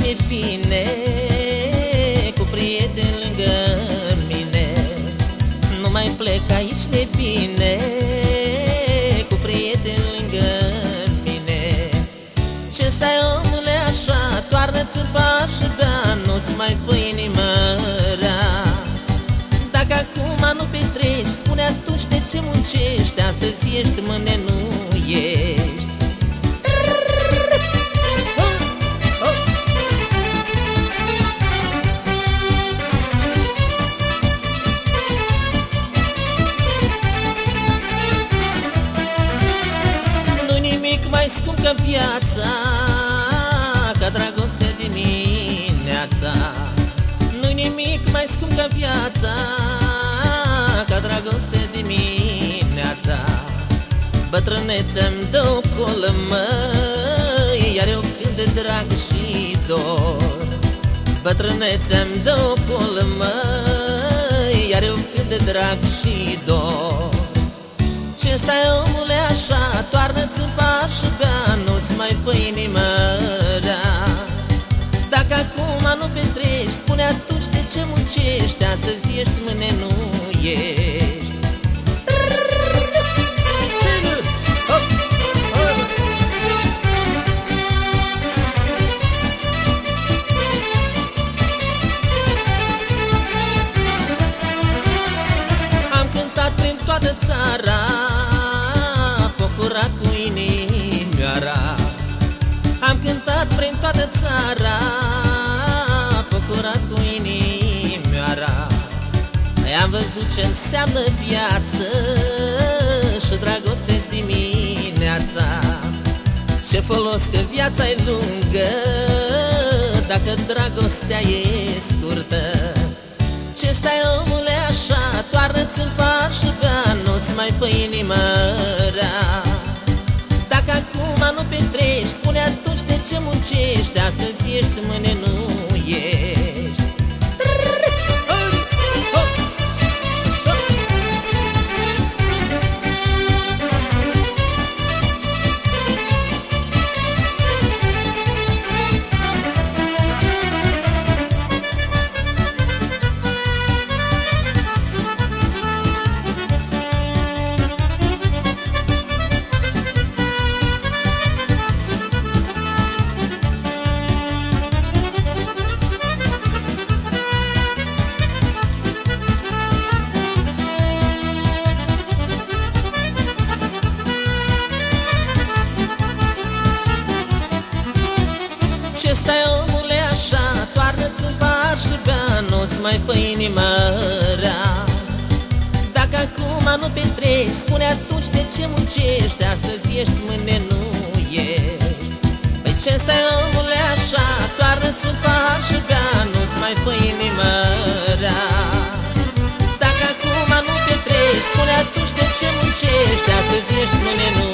mi-e bine Cu prieteni lângă mine. Nu mai plec, aici mi-e bine Cu prieteni lângă mine. Ce stai omule așa, toarnă-ți în par și bea Nu-ți mai fă inimă rea. Dacă acum nu petreci, spune atunci de ce muncești Astăzi ești, mâine nu mai scump ca viața Ca dragoste dimineața. Nu-i nimic mai scump ca viața Ca dragoste dimineața. Bătrânețe-mi dă o colă, măi Iar eu când de drag și dor. Bătrânețe-mi dă o colă, măi Iar eu când de drag și dor. Ce stai omule așa, toarnă-ți în par și bea Nu-ți mai fă inimă rea. Dacă acum nu petreci, spune atunci de ce muncești? Astăzi ești, mâine nu ești prin toată țara Focurat cu inimioara. Am văzut ce înseamnă viață Și dragoste dimineața. Ce folos că viața e lungă Dacă dragostea e scurtă. Ce stai omule așa, toarnă-ți în par și bea Nu-ți mai fă inimă rea ce muncești Astăzi ești, mâine nu Ce stai omule așa, toarnă-ți în par și bea Nu-ți mai fă inimă rea. Dacă acum nu petreci, spune atunci de ce muncești Astăzi ești, mâine nu ești. Păi ce stai omule așa, toarnă-ți în par și bea Nu-ți mai fă inimă rea. Dacă acum nu petreci, spune atunci de ce muncești Astăzi ești, mâine nu